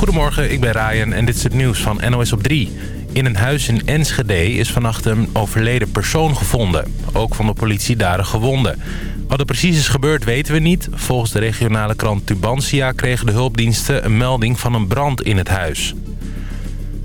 Goedemorgen, ik ben Ryan en dit is het nieuws van NOS op 3. In een huis in Enschede is vannacht een overleden persoon gevonden. Ook van de politie daar een gewonde. Wat er precies is gebeurd weten we niet. Volgens de regionale krant Tubantia kregen de hulpdiensten een melding van een brand in het huis.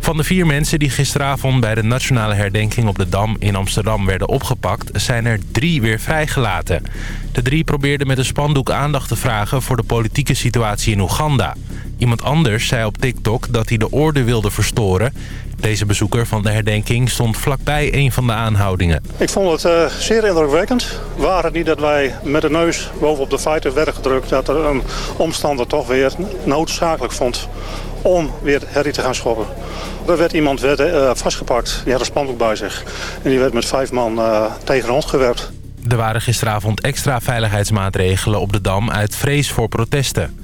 Van de vier mensen die gisteravond bij de nationale herdenking op de Dam in Amsterdam werden opgepakt... zijn er drie weer vrijgelaten. De drie probeerden met een spandoek aandacht te vragen voor de politieke situatie in Oeganda. Iemand anders zei op TikTok dat hij de orde wilde verstoren. Deze bezoeker van de herdenking stond vlakbij een van de aanhoudingen. Ik vond het uh, zeer indrukwekkend. Waar het niet dat wij met de neus bovenop de feiten werden gedrukt... dat er een omstander toch weer noodzakelijk vond om weer herrie te gaan schoppen. Er werd iemand uh, vastgepakt, die had een spandoek bij zich. En die werd met vijf man uh, tegen ons gewerpt. Er waren gisteravond extra veiligheidsmaatregelen op de Dam uit vrees voor protesten.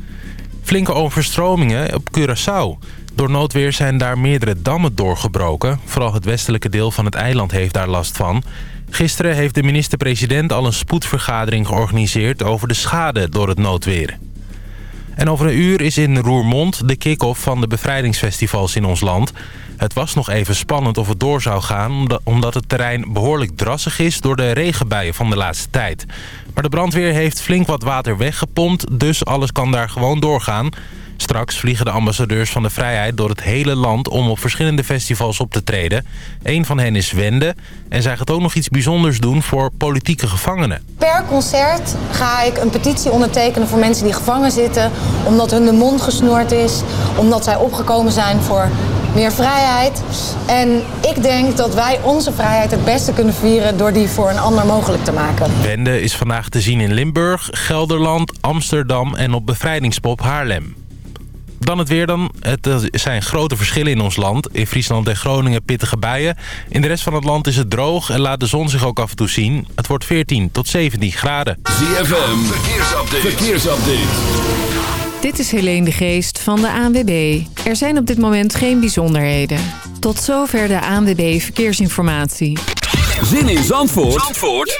Flinke overstromingen op Curaçao. Door noodweer zijn daar meerdere dammen doorgebroken. Vooral het westelijke deel van het eiland heeft daar last van. Gisteren heeft de minister-president al een spoedvergadering georganiseerd... over de schade door het noodweer. En over een uur is in Roermond de kick-off van de bevrijdingsfestivals in ons land. Het was nog even spannend of het door zou gaan... omdat het terrein behoorlijk drassig is door de regenbuien van de laatste tijd. Maar de brandweer heeft flink wat water weggepompt... dus alles kan daar gewoon doorgaan... Straks vliegen de ambassadeurs van de vrijheid door het hele land om op verschillende festivals op te treden. Een van hen is Wende en zij gaat ook nog iets bijzonders doen voor politieke gevangenen. Per concert ga ik een petitie ondertekenen voor mensen die gevangen zitten... omdat hun de mond gesnoerd is, omdat zij opgekomen zijn voor meer vrijheid. En ik denk dat wij onze vrijheid het beste kunnen vieren... door die voor een ander mogelijk te maken. Wende is vandaag te zien in Limburg, Gelderland, Amsterdam en op Bevrijdingspop Haarlem. Dan het weer dan. Het zijn grote verschillen in ons land. In Friesland en Groningen pittige buien. In de rest van het land is het droog en laat de zon zich ook af en toe zien. Het wordt 14 tot 17 graden. ZFM, verkeersupdate. verkeersupdate. Dit is Helene de Geest van de ANWB. Er zijn op dit moment geen bijzonderheden. Tot zover de ANWB Verkeersinformatie. Zin in Zandvoort, Zandvoort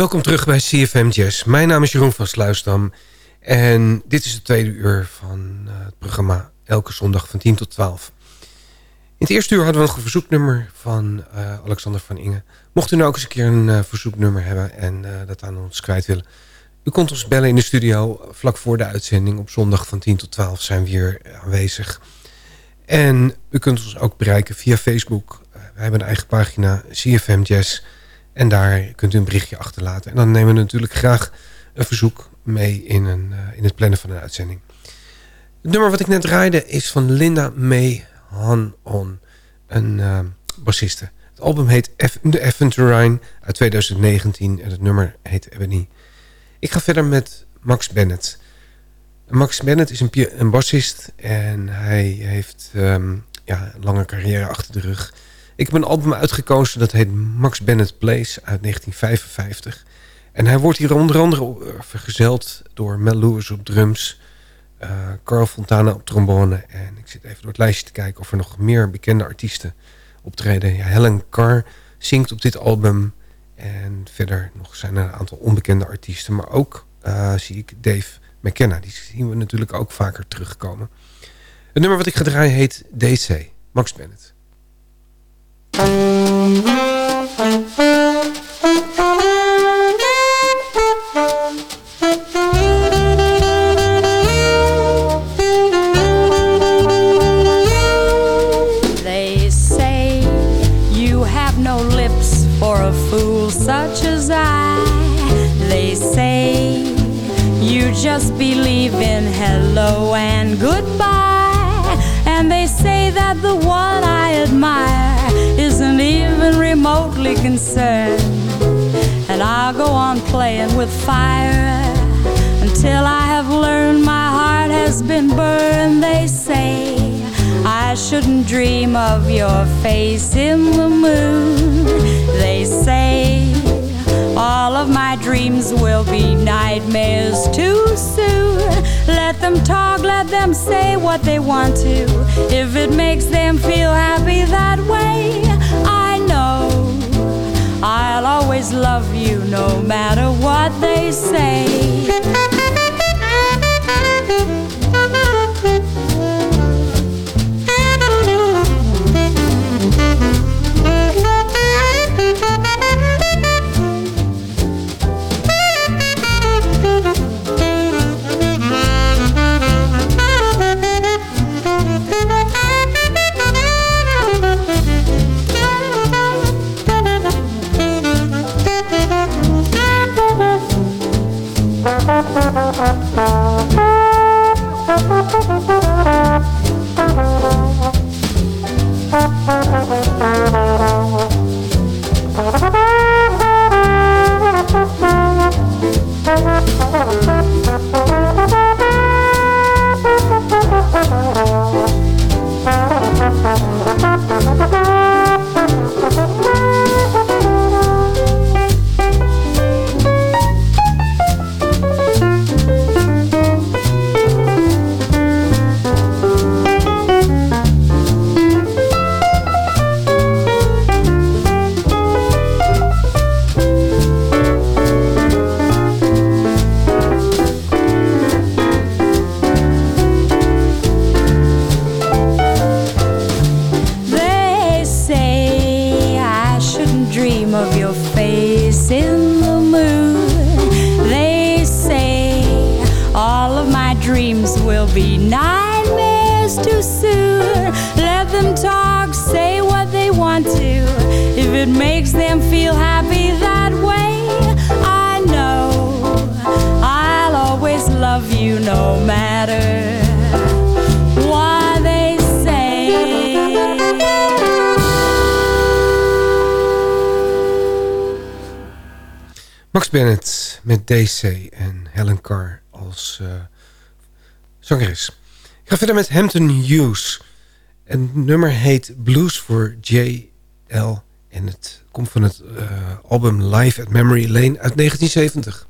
Welkom terug bij CFM Jazz. Mijn naam is Jeroen van Sluisdam. En dit is het tweede uur van uh, het programma elke zondag van 10 tot 12. In het eerste uur hadden we nog een verzoeknummer van uh, Alexander van Inge. Mocht u nou ook eens een keer een uh, verzoeknummer hebben en dat aan ons kwijt willen... u kunt ons bellen in de studio vlak voor de uitzending. Op zondag van 10 tot 12 zijn we hier aanwezig. En u kunt ons ook bereiken via Facebook. we hebben een eigen pagina, CFM Jazz... En daar kunt u een berichtje achterlaten. En dan nemen we natuurlijk graag een verzoek mee in, een, uh, in het plannen van een uitzending. Het nummer wat ik net draaide is van Linda May Han-on, een uh, bassiste. Het album heet F The Aventurine uit 2019 en het nummer heet Ebony. Ik ga verder met Max Bennett. Max Bennett is een, een bassist en hij heeft um, ja, een lange carrière achter de rug... Ik heb een album uitgekozen dat heet Max Bennett Plays uit 1955. En hij wordt hier onder andere eh, vergezeld door Mel Lewis op drums... Uh, Carl Fontana op trombone. En ik zit even door het lijstje te kijken of er nog meer bekende artiesten optreden. Ja, Helen Carr zingt op dit album. En verder nog zijn er een aantal onbekende artiesten. Maar ook uh, zie ik Dave McKenna. Die zien we natuurlijk ook vaker terugkomen. Het nummer wat ik ga draaien heet DC. Max Bennett. They concerned. And I'll go on playing with fire until I have learned my heart has been burned. They say I shouldn't dream of your face in the moon. They say all of my dreams will be nightmares too soon. Let them talk, let them say what they want to. If it makes them feel happy that way, I'll always love you no matter what they say. Bennett met DC en Helen Carr als uh, zangeres. Ik ga verder met Hampton Hughes. Een nummer heet Blues for J.L. En het komt van het uh, album Live at Memory Lane uit 1970.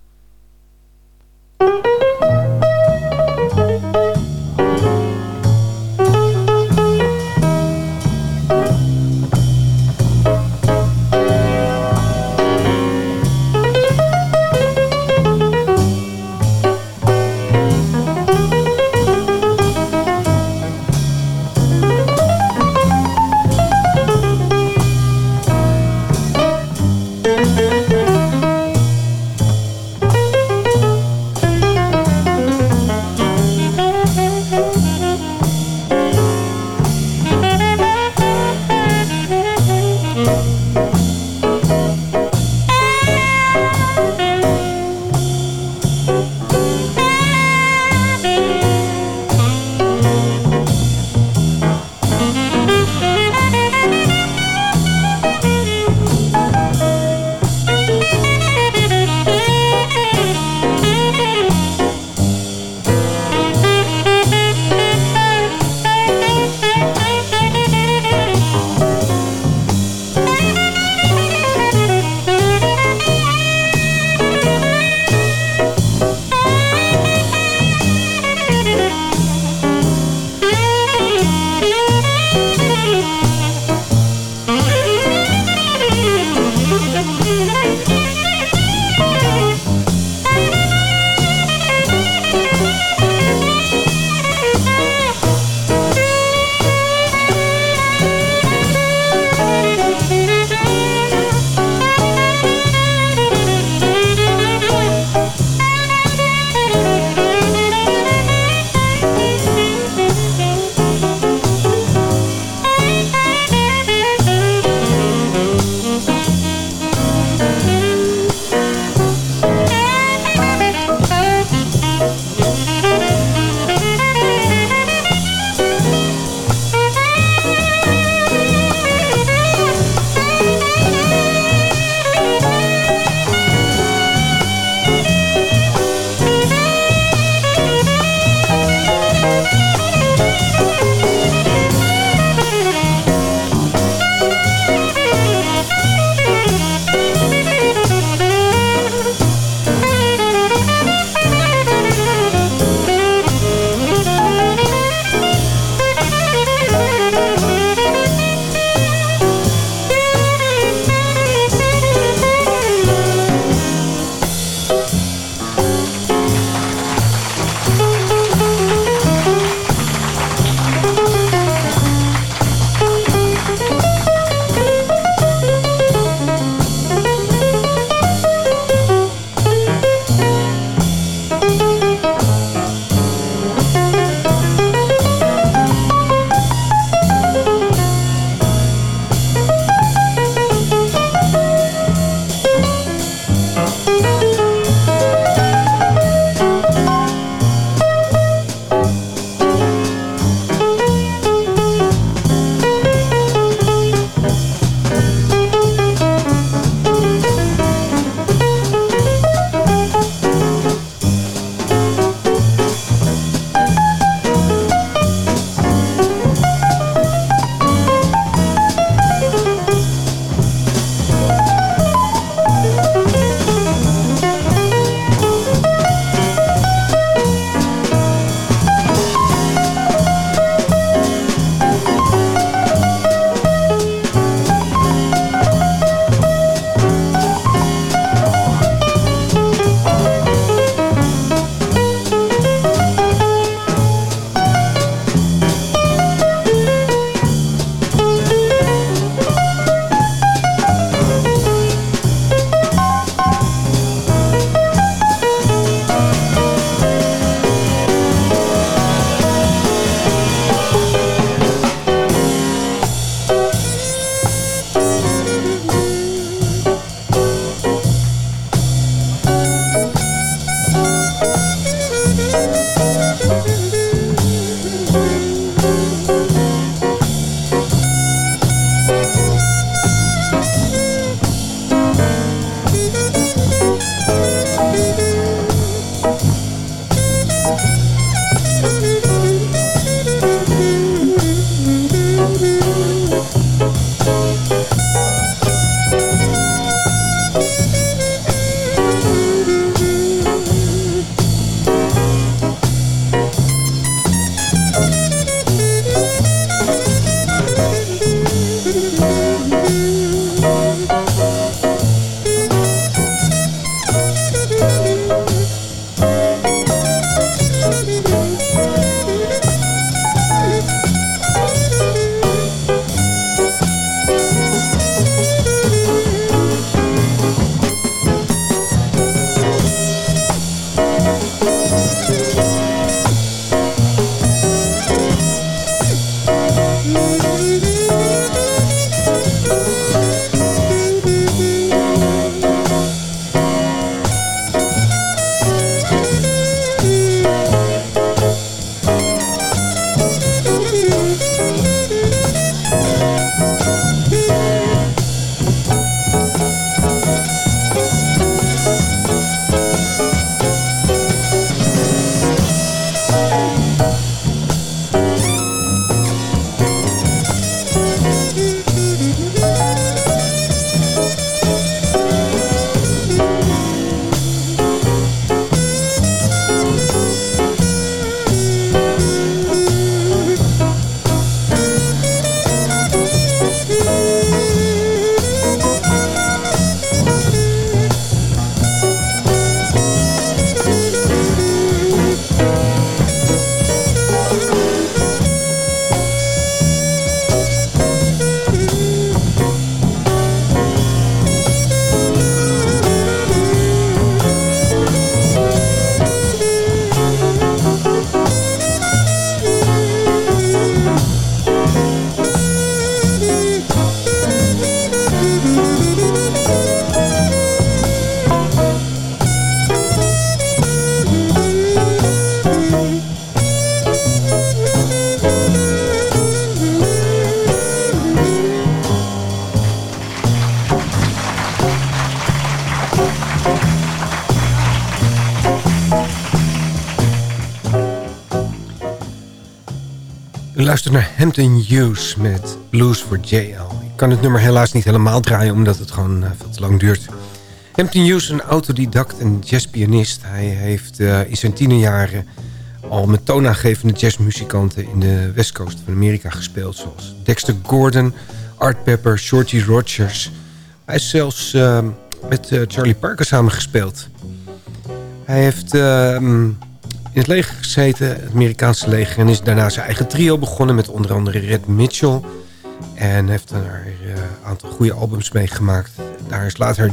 Luistert naar Hampton Hughes met Blues for JL. Ik kan het nummer helaas niet helemaal draaien... omdat het gewoon uh, veel te lang duurt. Hampton Hughes een autodidact en jazzpianist. Hij heeft uh, in zijn tienerjaren al met toonaangevende jazzmuzikanten... in de westcoast van Amerika gespeeld... zoals Dexter Gordon, Art Pepper, Shorty Rogers. Hij is zelfs uh, met Charlie Parker samengespeeld. Hij heeft ehm, het leger gezeten, het Amerikaanse leger... en is daarna zijn eigen trio begonnen met onder andere Red Mitchell... en heeft daar een uh, aantal goede albums meegemaakt. Daar is later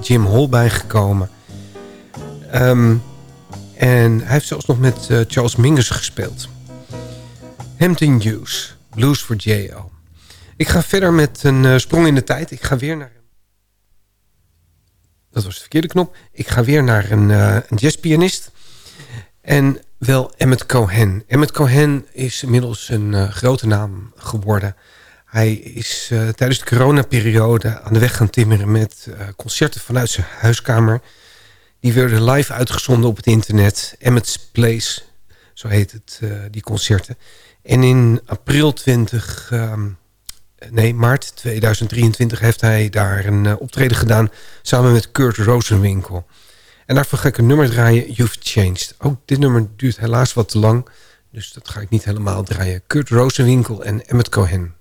Jim Hall bijgekomen. Um, en hij heeft zelfs nog met uh, Charles Mingus gespeeld. Hampton Hughes, Blues for J.O. Ik ga verder met een uh, sprong in de tijd. Ik ga weer naar... Dat was de verkeerde knop. Ik ga weer naar een, uh, een jazzpianist... En wel Emmet Cohen. Emmet Cohen is inmiddels een uh, grote naam geworden. Hij is uh, tijdens de coronaperiode aan de weg gaan timmeren... met uh, concerten vanuit zijn huiskamer. Die werden live uitgezonden op het internet. Emmett's Place, zo heet het, die concerten. En in april 20... Um, nee, maart 2023 heeft hij daar een optreden gedaan... samen met Kurt Rosenwinkel... En daarvoor ga ik een nummer draaien, You've Changed. Ook dit nummer duurt helaas wat te lang. Dus dat ga ik niet helemaal draaien. Kurt Rosenwinkel en Emmet Cohen.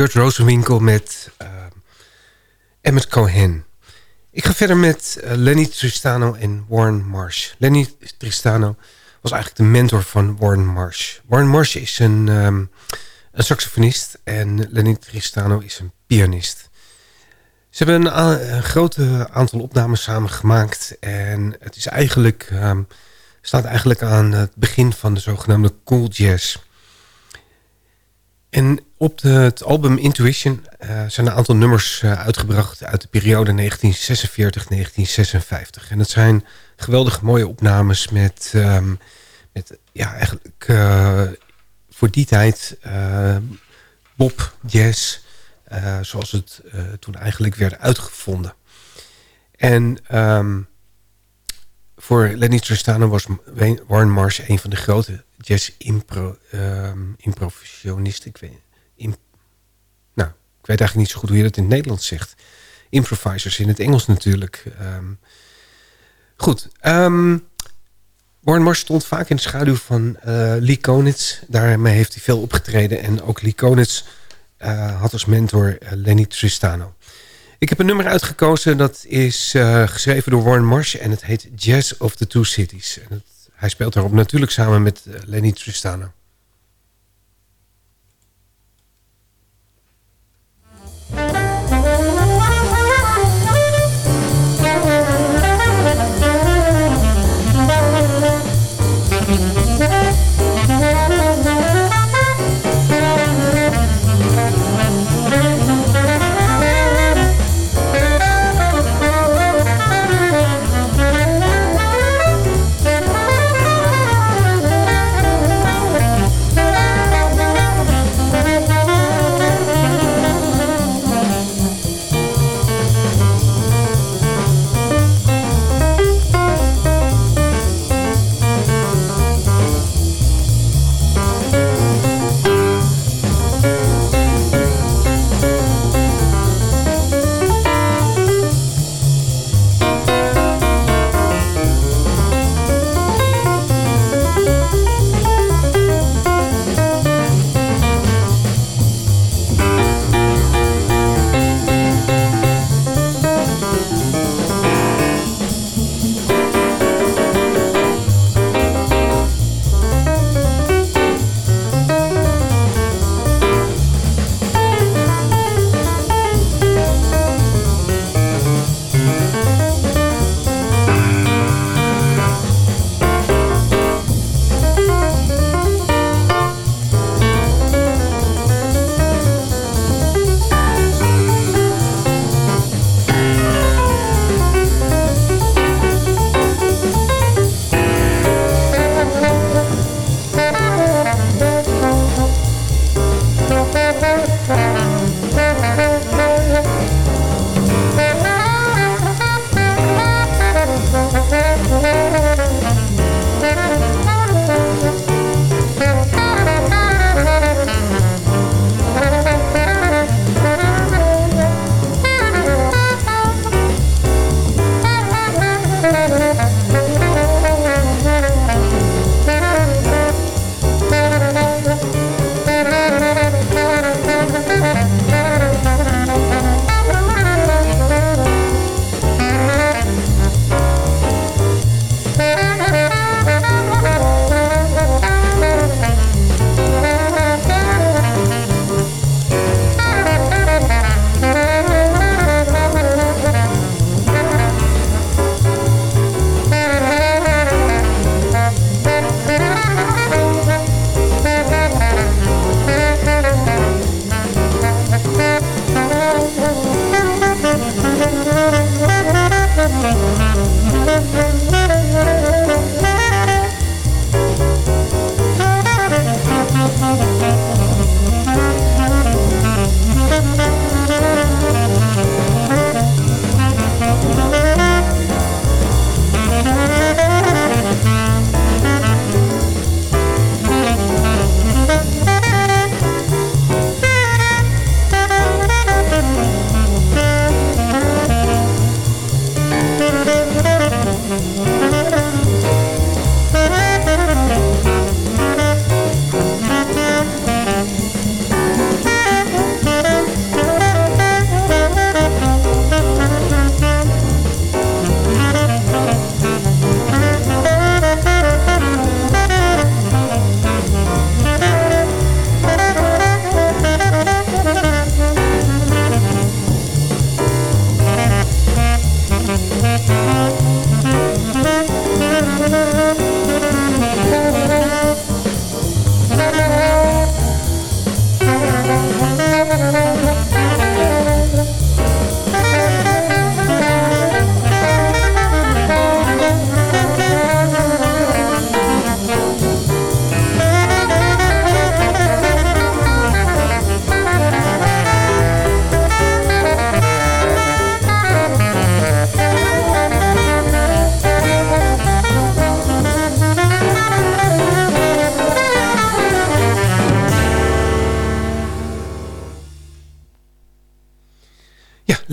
Kurt Rosenwinkel met uh, Emmett Cohen. Ik ga verder met uh, Lenny Tristano en Warren Marsh. Lenny Tristano was eigenlijk de mentor van Warren Marsh. Warren Marsh is een, een saxofonist en Lenny Tristano is een pianist. Ze hebben een, groot aantal opnames samen gemaakt. En het is eigenlijk, um, staat eigenlijk aan het begin van de zogenaamde cool jazz. En op het album Intuition uh, zijn een aantal nummers uh, uitgebracht uit de periode 1946-1956. En dat zijn geweldige mooie opnames met, um, met ja, eigenlijk uh, voor die tijd pop, jazz, zoals het toen eigenlijk werd uitgevonden. En um, voor Lenny Tristano was Warren Marsh een van de grote jazz-improvisionisten. ik weet nou, ik weet eigenlijk niet zo goed hoe je dat in het Nederlands zegt. Improvisers in het Engels natuurlijk. Um, goed. Um, Warren Marsh stond vaak in de schaduw van uh, Lee Konitz. Daarmee heeft hij veel opgetreden. En ook Lee Konitz uh, had als mentor uh, Lenny Tristano. Ik heb een nummer uitgekozen. Dat is geschreven door Warren Marsh. En het heet Jazz of the Two Cities. En het, hij speelt daarop natuurlijk samen met Lenny Tristano.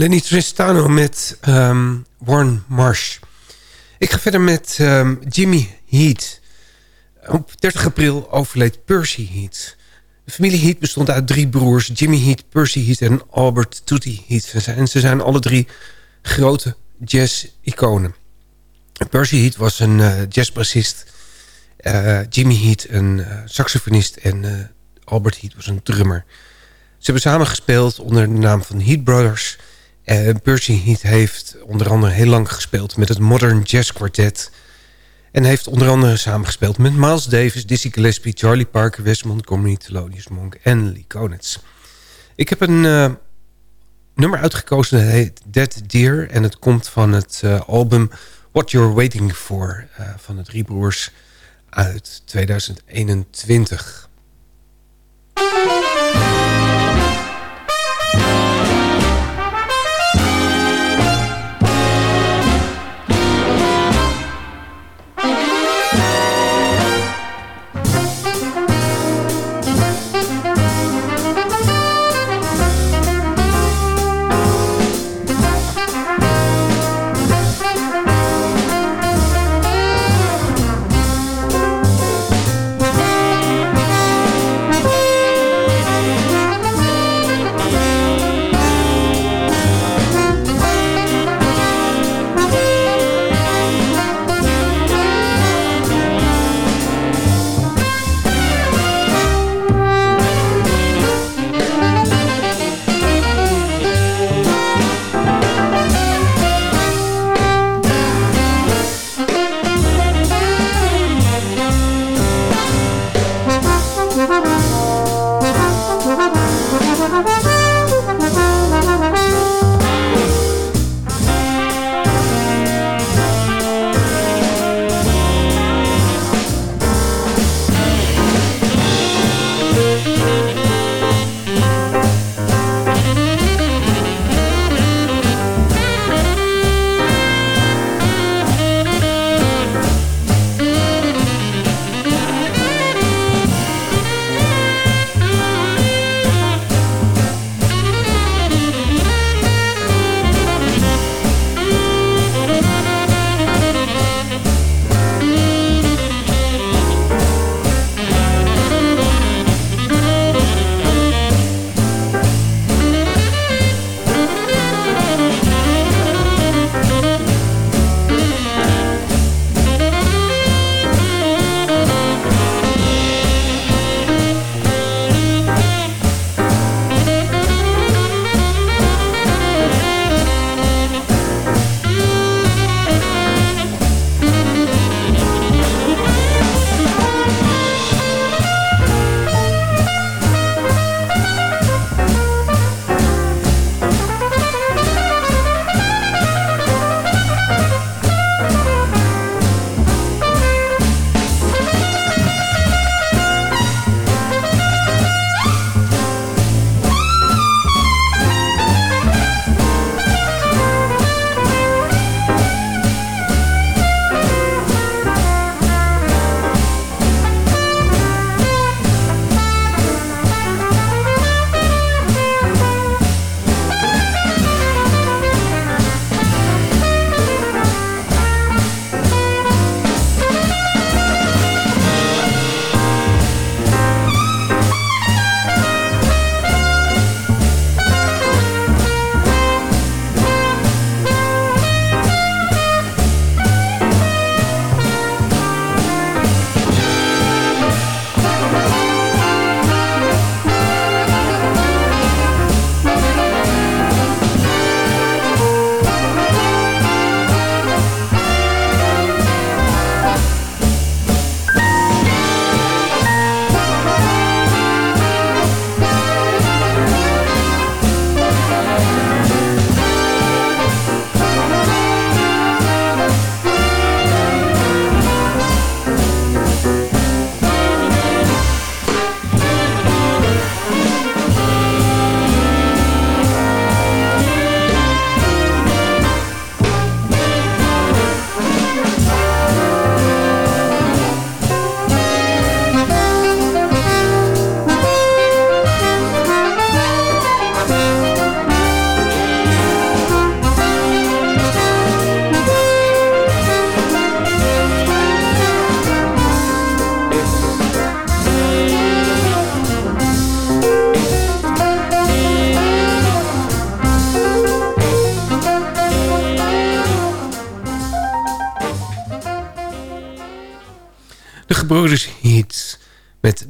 Lenny Tristano met Warren Marsh. Ik ga verder met um, Jimmy Heat. Op 30 april overleed Percy Heat. De familie Heat bestond uit drie broers. Jimmy Heat, Percy Heat en Albert Tootie Heat. En ze zijn alle drie grote jazz-iconen. Percy Heat was een uh, jazzbassist. Uh, Jimmy Heat een uh, saxofonist. En Albert Heat was een drummer. Ze hebben samen gespeeld onder de naam van Heat Brothers. En Percy Heat heeft onder andere heel lang gespeeld met het Modern Jazz Quartet. En heeft onder andere samengespeeld met Miles Davis, Dizzy Gillespie, Charlie Parker, Wes Montgomery, Thelonious Monk en Lee Konitz. Ik heb een uh, nummer uitgekozen dat heet Dead Deer. En het komt van het uh, album What You're Waiting For uh, van de Drie Broers uit 2021.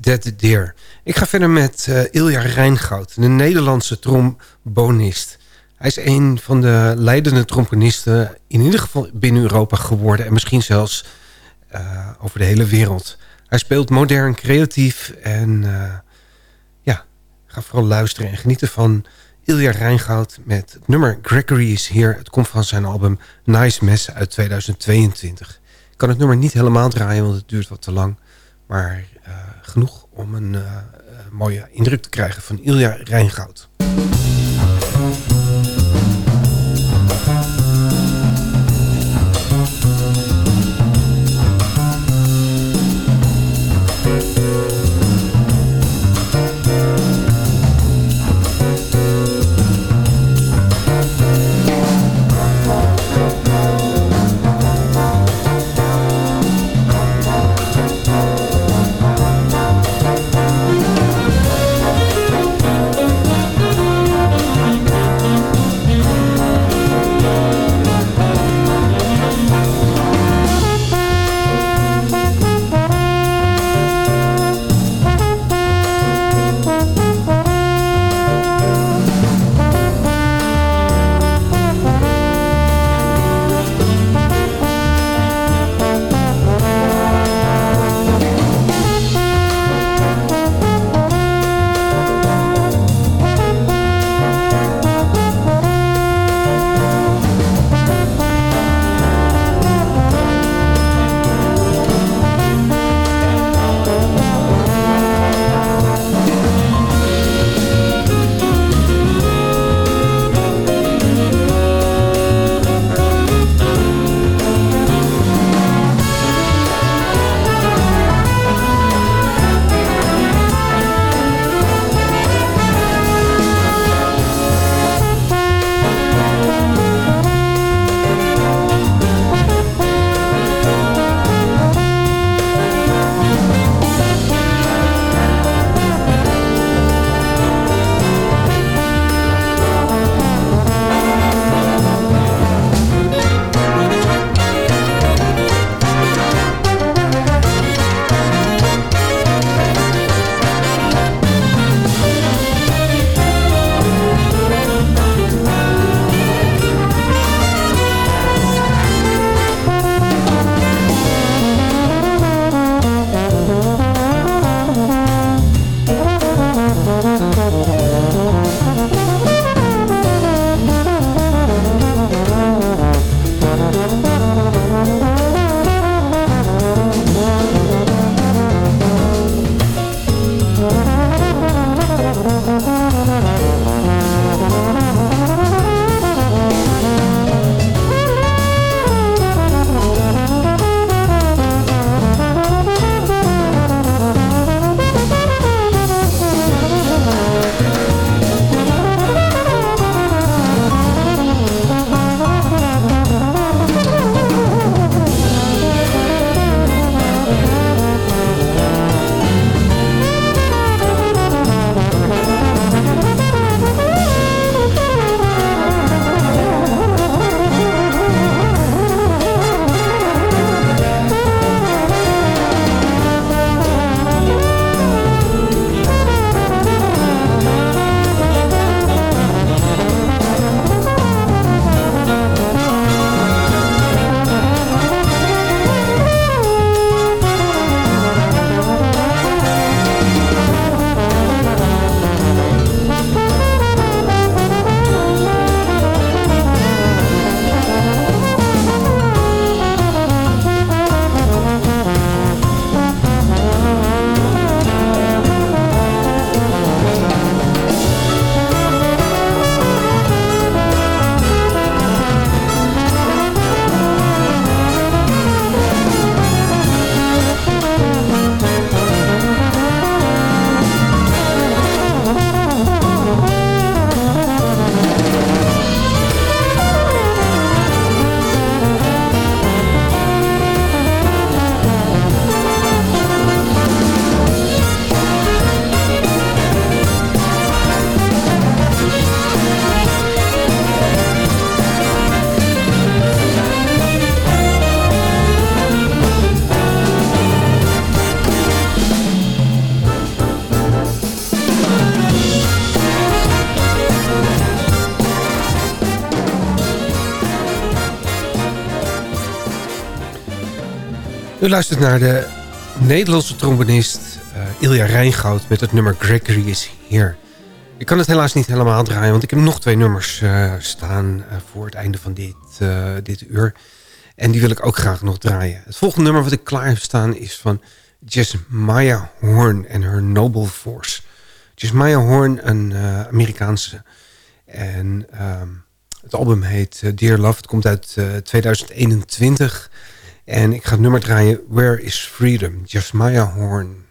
Dead Deer. Ik ga verder met uh, Ilja Rijngoud, een Nederlandse trombonist. Hij is een van de leidende trombonisten, in ieder geval binnen Europa geworden... en misschien zelfs uh, over de hele wereld. Hij speelt modern, creatief en uh, ja, ga vooral luisteren en genieten van Ilja Rijngoud... met het nummer Gregory is Here. Het komt van zijn album Nice Mess uit 2022. Ik kan het nummer niet helemaal draaien, want het duurt wat te lang... Maar genoeg om een uh, mooie indruk te krijgen van Ilja Rijngoud. U luistert naar de Nederlandse trombonist uh, Ilja Rijngoud met het nummer Gregory is Here. Ik kan het helaas niet helemaal draaien, want ik heb nog twee nummers uh, staan uh, voor het einde van dit, dit uur. En die wil ik ook graag nog draaien. Het volgende nummer wat ik klaar heb staan is van Maya Horn en her Noble Force. Maya Horn, een Amerikaanse. En um, het album heet Dear Love. Het komt uit 2021. En ik ga het nummer draaien Where is Freedom? Jasmaya Horn.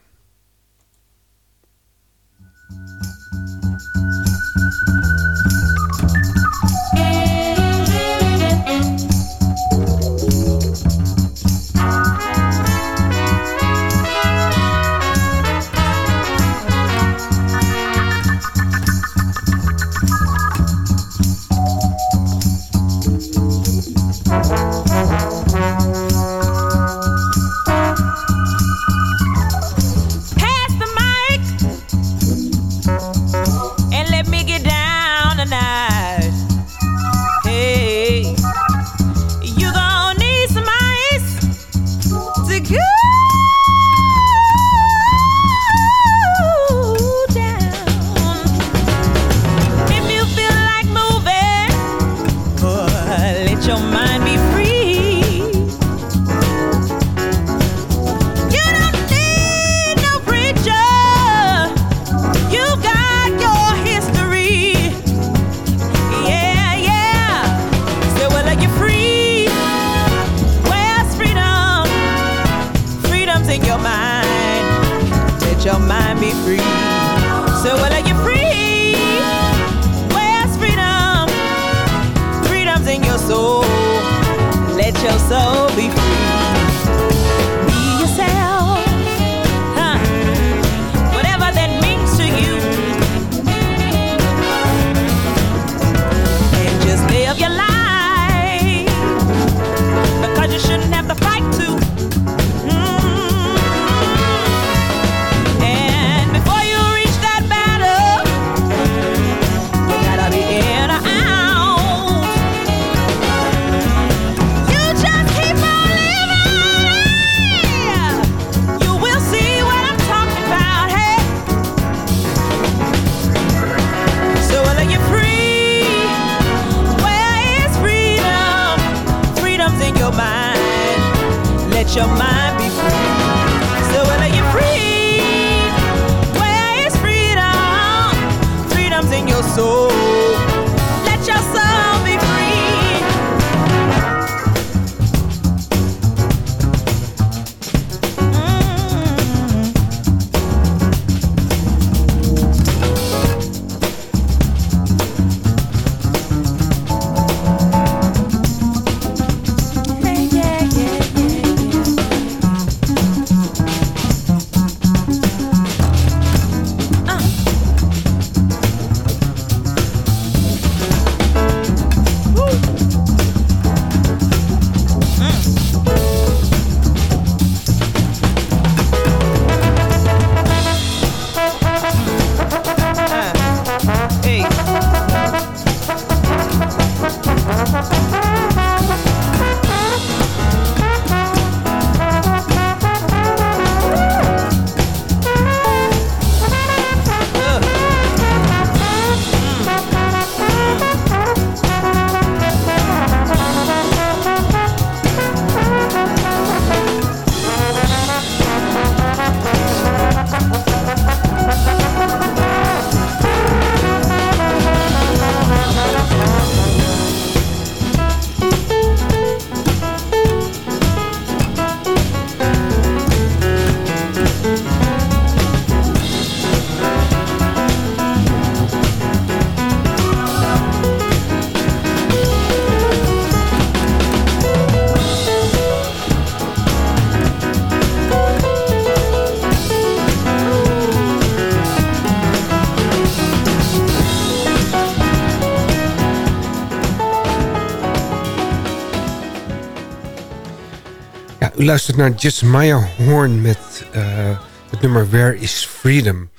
Luistert naar Maya Horn met uh, het nummer Where is Freedom.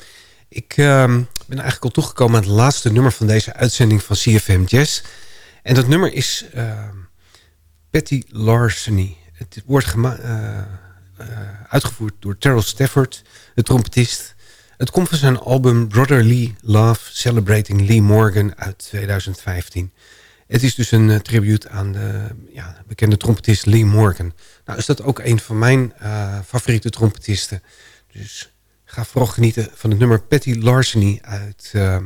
Ik uh, ben eigenlijk al toegekomen aan het laatste nummer van deze uitzending van CFM Jazz. En dat nummer is uh, Patty Larceny. Het wordt, uh, uitgevoerd door Terrell Stafford, de trompetist. Het komt van zijn album Brotherly Love Celebrating Lee Morgan uit 2015. Het is dus een uh, tribute aan de ja, bekende trompetist Lee Morgan. Nou is dat ook een van mijn uh, favoriete trompetisten. Dus ga vooral genieten van het nummer Patty Larceny uit uh,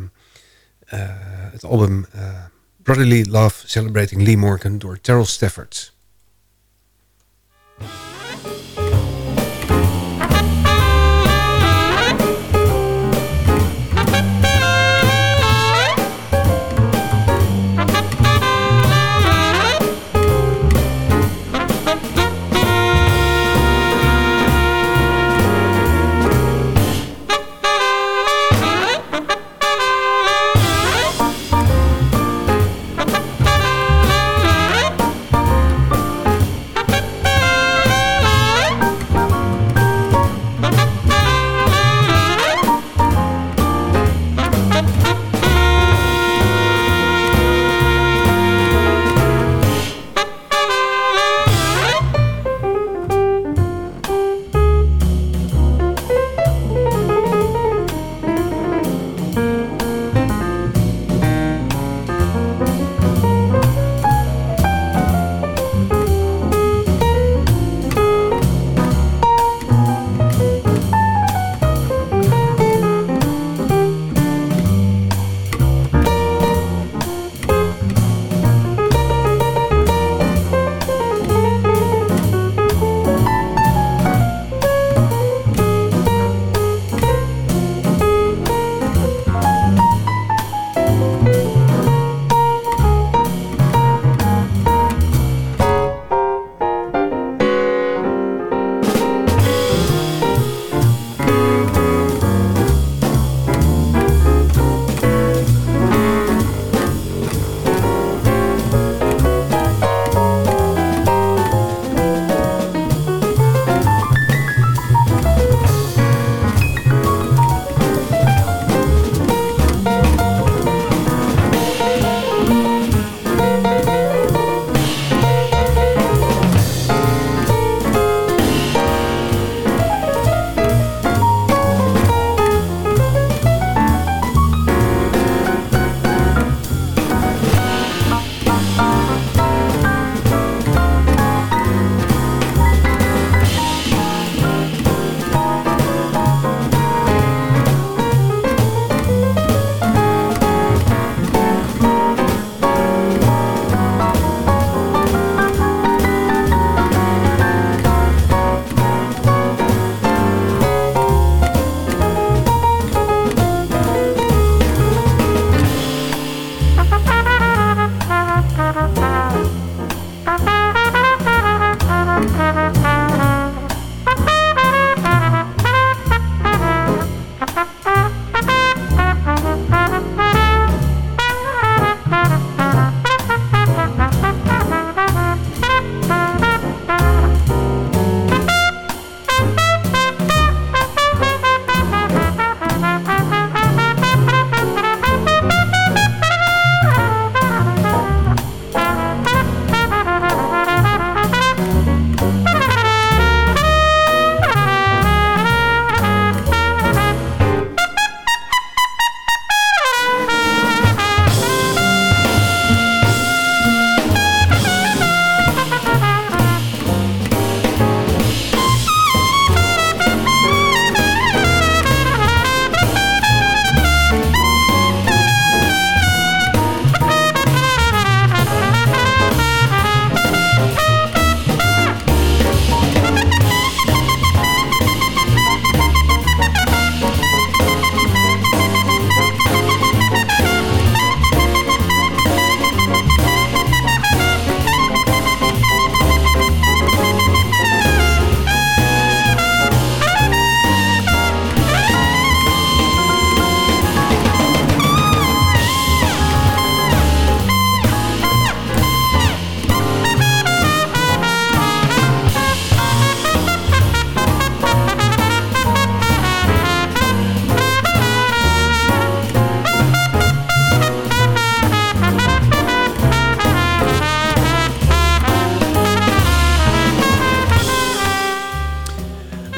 het album Brotherly Love Celebrating Lee Morgan door Terrell Stafford.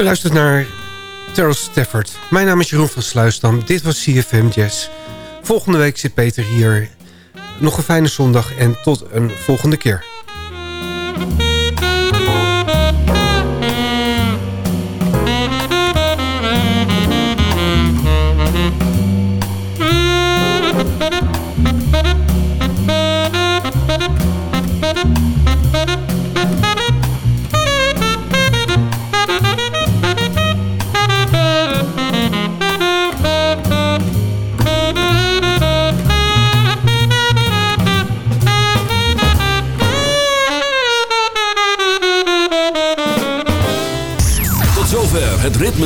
U luistert naar Terrell Stafford. Mijn naam is Jeroen van Sluisdam. Dit was CFM Jazz. Volgende week zit Peter hier. Nog een fijne zondag en tot een volgende keer.